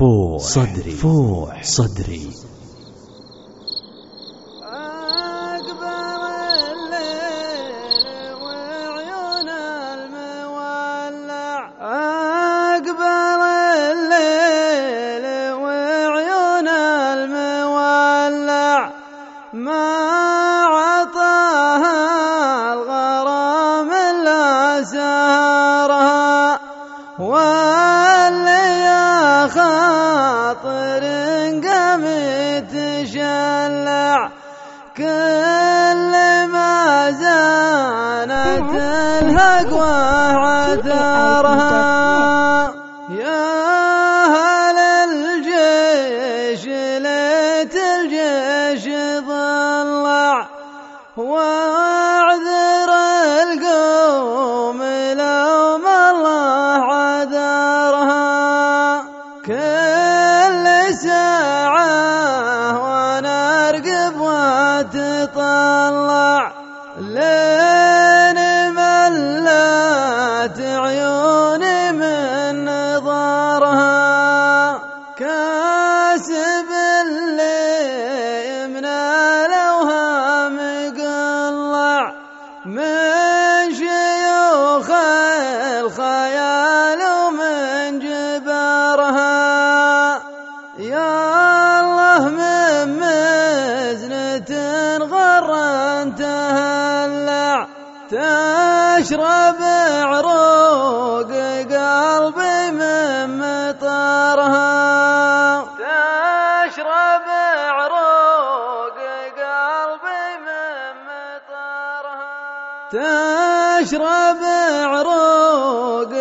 فوح صدري. فوح صدري. أكبر الليل وعيون المولع. أكبر الليل وعيون المولع. ما عطاها الغرام إلا سهرها واللي خاطر قام يتشلع كل ما زانت الهقوة عثرها يا أهل الجيش ليت الجيش ضلع واتطلع لين تشرب عروق قلبي من مطرها تشرب عروق قلبي من مطرها تشرب عروق